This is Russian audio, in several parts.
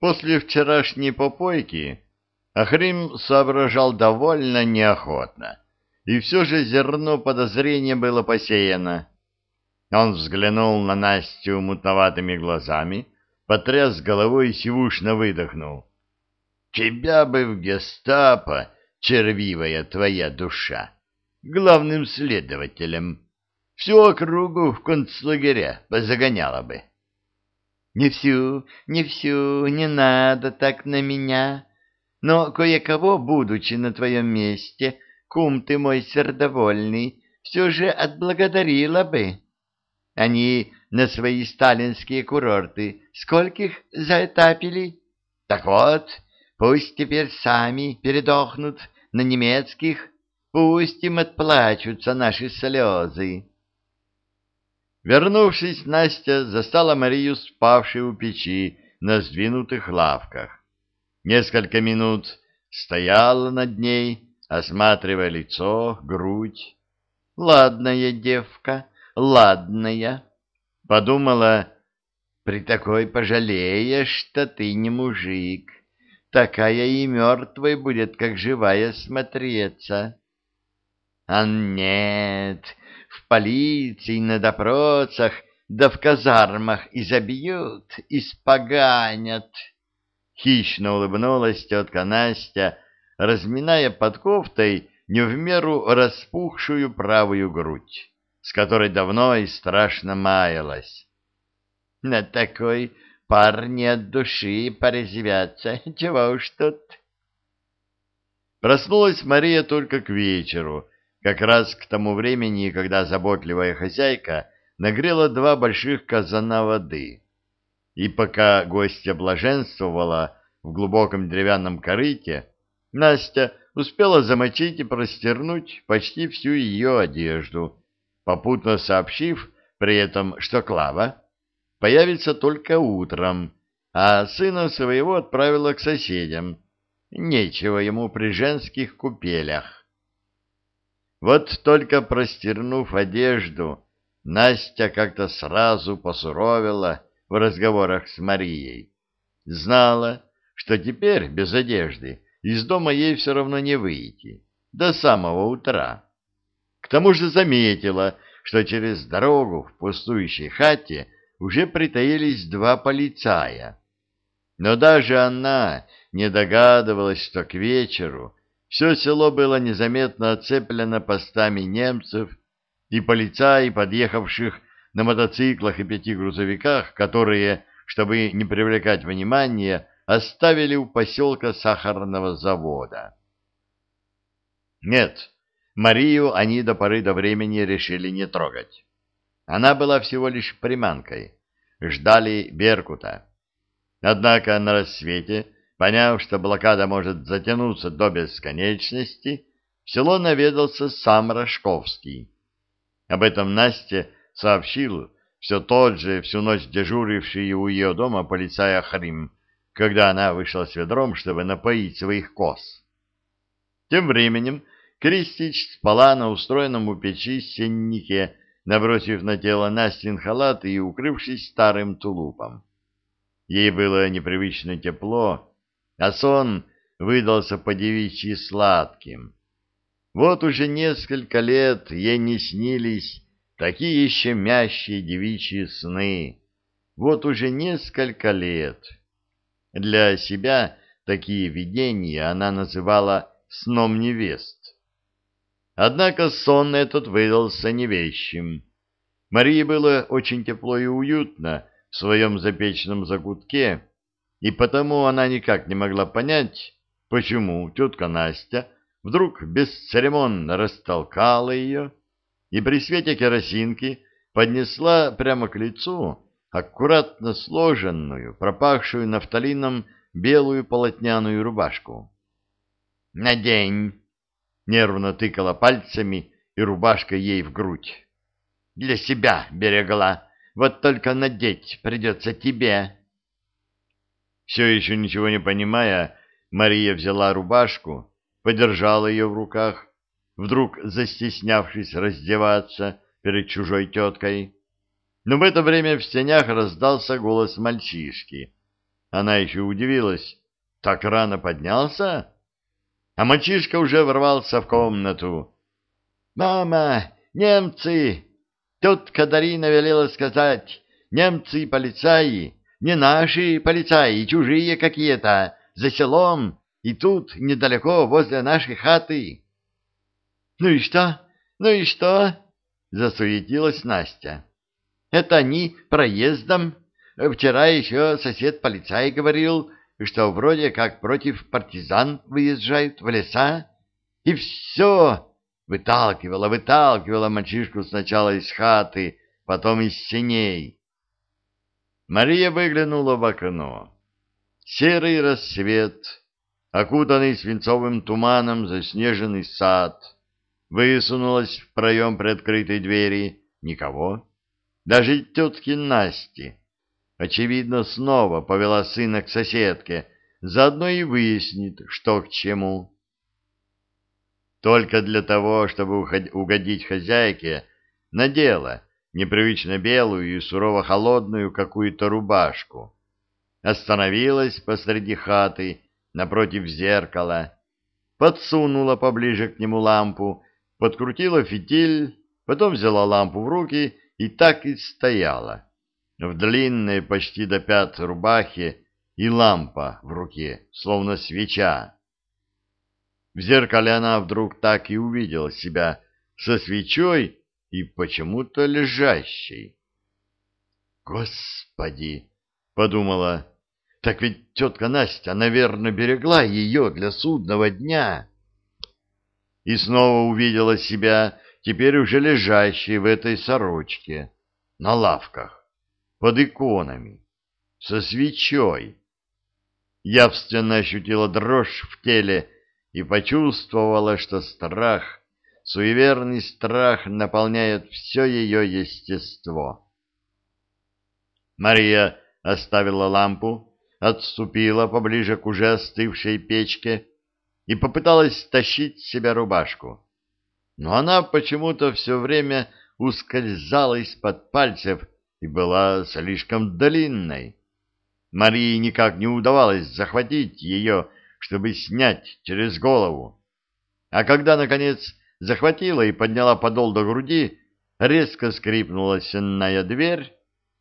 После вчерашней попойки Ахрим соображал довольно неохотно, и все же зерно подозрения было посеяно. Он взглянул на Настю мутноватыми глазами, потряс головой и сивушно выдохнул. «Тебя бы в гестапо, червивая твоя душа, главным следователем, всю округу в концлагеря позагоняла бы». Не всю, не всю, не надо так на меня. Но кое-кого, будучи на твоем месте, кум ты мой сердовольный, все же отблагодарила бы. Они на свои сталинские курорты скольких заэтапили? Так вот, пусть теперь сами передохнут на немецких, пусть им отплачутся наши слезы. Вернувшись, Настя застала Марию спавшей у печи на сдвинутых лавках. Несколько минут стояла над ней, осматривая лицо, грудь. «Ладная девка, ладная», — подумала, — «при такой пожалеешь, что ты не мужик. Такая и мертвой будет, как живая, смотреться». «А нет, в полиции, на допросах, да в казармах изобьют, испоганят. Хищно улыбнулась тетка Настя, разминая под кофтой не в меру распухшую правую грудь, с которой давно и страшно маялась. На такой парни от души порезвятся, чего уж тут. Проснулась Мария только к вечеру, как раз к тому времени, когда заботливая хозяйка нагрела два больших казана воды. И пока гостья блаженствовала в глубоком деревянном корыте, Настя успела замочить и простернуть почти всю ее одежду, попутно сообщив при этом, что Клава появится только утром, а сына своего отправила к соседям. Нечего ему при женских купелях. Вот только простернув одежду, Настя как-то сразу посуровила в разговорах с Марией. Знала, что теперь без одежды из дома ей все равно не выйти, до самого утра. К тому же заметила, что через дорогу в пустующей хате уже притаились два полицая. Но даже она не догадывалась, что к вечеру все село было незаметно оцеплено постами немцев и полицаи, подъехавших на мотоциклах и пяти грузовиках, которые, чтобы не привлекать внимания, оставили у поселка сахарного завода. Нет, Марию они до поры до времени решили не трогать. Она была всего лишь приманкой. Ждали Беркута. Однако на рассвете Поняв, что блокада может затянуться до бесконечности, в село наведался сам Рожковский. Об этом Насте сообщил все тот же всю ночь дежуривший у ее дома полицай Ахрим, когда она вышла с ведром, чтобы напоить своих коз. Тем временем Кристич спала на устроенном у печи сеннике, набросив на тело Настин халат и укрывшись старым тулупом. Ей было непривычно тепло, а сон выдался по-девичьи сладким. Вот уже несколько лет ей не снились такие щемящие девичьи сны. Вот уже несколько лет. Для себя такие видения она называла сном невест. Однако сон этот выдался невещим. Марии было очень тепло и уютно в своем запечном закутке, и потому она никак не могла понять, почему тетка Настя вдруг бесцеремонно растолкала ее и при свете керосинки поднесла прямо к лицу аккуратно сложенную, пропахшую нафталином белую полотняную рубашку. «Надень!» — нервно тыкала пальцами, и рубашка ей в грудь. «Для себя берегла, вот только надеть придется тебе!» Все еще ничего не понимая, Мария взяла рубашку, подержала ее в руках, вдруг застеснявшись раздеваться перед чужой теткой. Но в это время в стенях раздался голос мальчишки. Она еще удивилась. Так рано поднялся? А мальчишка уже ворвался в комнату. «Мама, немцы!» Тут Кадарина велела сказать, немцы полицаи, не наши полицаи, чужие какие-то, за селом, и тут, недалеко, возле нашей хаты. — Ну и что? Ну и что? — засуетилась Настя. — Это они проездом. Вчера еще сосед-полицай говорил, что вроде как против партизан выезжают в леса. И все! Выталкивала, выталкивала мальчишку сначала из хаты, потом из синей. Мария выглянула в окно. Серый рассвет, окутанный свинцовым туманом заснеженный сад, высунулась в проем приоткрытой двери. Никого. Даже тетки Насти. Очевидно, снова повела сына к соседке, заодно и выяснит, что к чему. Только для того, чтобы угодить хозяйке, надела непривычно белую и сурово-холодную какую-то рубашку. Остановилась посреди хаты, напротив зеркала, подсунула поближе к нему лампу, подкрутила фитиль, потом взяла лампу в руки и так и стояла, в длинной почти до пят рубахе и лампа в руке, словно свеча. В зеркале она вдруг так и увидела себя со свечой и почему-то лежащей. «Господи!» — подумала. «Так ведь тетка Настя, наверное, берегла ее для судного дня». И снова увидела себя, теперь уже лежащей в этой сорочке, на лавках, под иконами, со свечой. Явственно ощутила дрожь в теле и почувствовала, что страх Суеверный страх наполняет все ее естество. Мария оставила лампу, отступила поближе к уже остывшей печке и попыталась стащить с себя рубашку. Но она почему-то все время ускользала из-под пальцев и была слишком длинной. Марии никак не удавалось захватить ее, чтобы снять через голову. А когда, наконец, захватила и подняла подол до груди, резко скрипнула сенная дверь,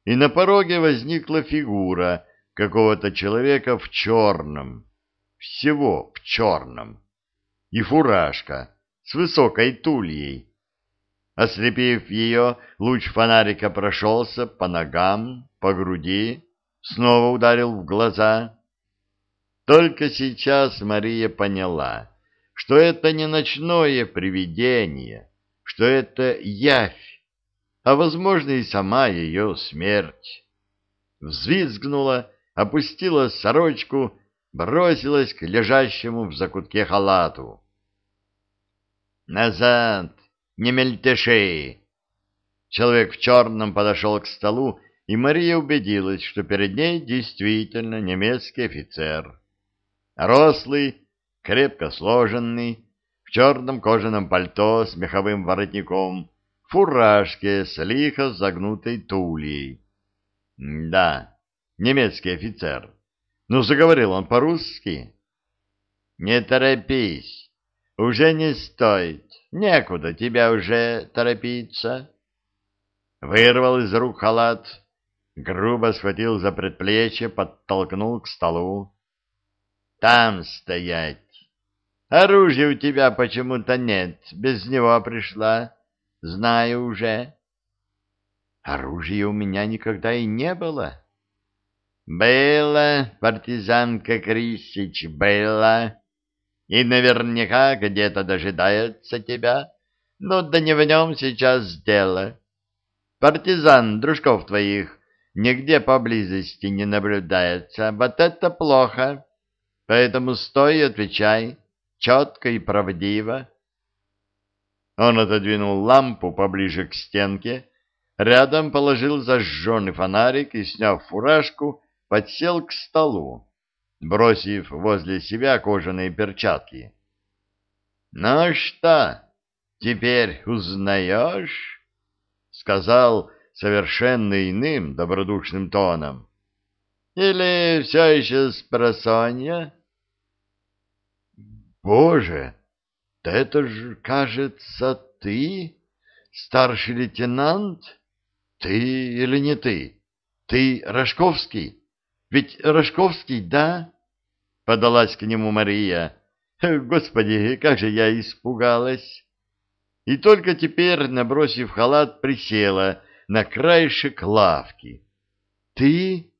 и на пороге возникла фигура какого-то человека в черном, всего в черном, и фуражка с высокой тульей. Ослепив ее, луч фонарика прошелся по ногам, по груди, снова ударил в глаза. Только сейчас Мария поняла — что это не ночное привидение, что это явь, а, возможно, и сама ее смерть. Взвизгнула, опустила сорочку, бросилась к лежащему в закутке халату. «Назад! Не мельтеши!» Человек в черном подошел к столу, и Мария убедилась, что перед ней действительно немецкий офицер. Рослый, крепко сложенный, в черном кожаном пальто с меховым воротником, в фуражке с лихо загнутой тулей. Да, немецкий офицер. Ну, заговорил он по-русски. Не торопись, уже не стоит, некуда тебя уже торопиться. Вырвал из рук халат, грубо схватил за предплечье, подтолкнул к столу. Там стоять. Оружия у тебя почему-то нет, без него пришла. Знаю уже. Оружия у меня никогда и не было. Было, партизанка Крисич, было. И наверняка где-то дожидается тебя. Но да не в нем сейчас дело. Партизан, дружков твоих, нигде поблизости не наблюдается. Вот это плохо. Поэтому стой и отвечай четко и правдиво. Он отодвинул лампу поближе к стенке, рядом положил зажженный фонарик и, сняв фуражку, подсел к столу, бросив возле себя кожаные перчатки. — Ну что, теперь узнаешь? — сказал совершенно иным добродушным тоном. — Или все еще с просонья? Боже, да это же, кажется, ты, старший лейтенант? Ты или не ты? Ты Рожковский? Ведь Рожковский, да? Подалась к нему Мария. Господи, как же я испугалась! И только теперь, набросив халат, присела на краешек лавки. Ты?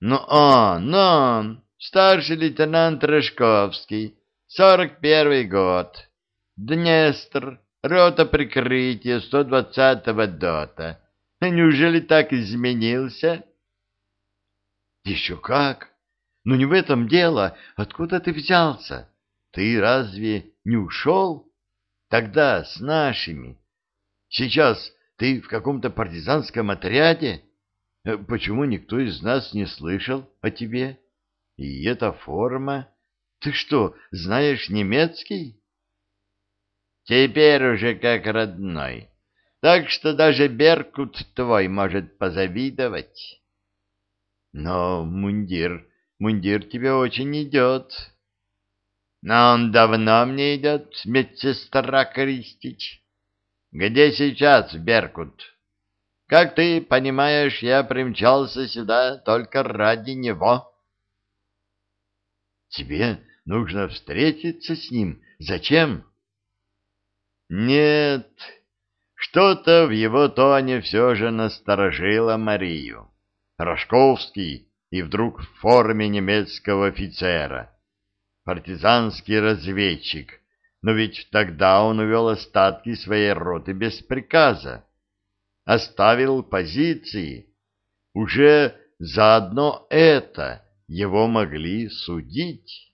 Ну он, ну он, старший лейтенант Рожковский, сорок первый год. Днестр, рота прикрытия 120-го дота. Неужели так изменился? Еще как! Но не в этом дело. Откуда ты взялся? Ты разве не ушел? Тогда с нашими. Сейчас ты в каком-то партизанском отряде? Э, почему никто из нас не слышал о тебе? И эта форма... Ты что, знаешь немецкий? Теперь уже как родной. Так что даже Беркут твой может позавидовать. Но мундир, мундир тебе очень идет. Но он давно мне идет, медсестра Кристич. Где сейчас Беркут? Как ты понимаешь, я примчался сюда только ради него. Тебе нужно встретиться с ним. Зачем? Нет, что-то в его тоне все же насторожило Марию. Рожковский и вдруг в форме немецкого офицера партизанский разведчик, но ведь тогда он увел остатки своей роты без приказа, оставил позиции. Уже заодно это его могли судить.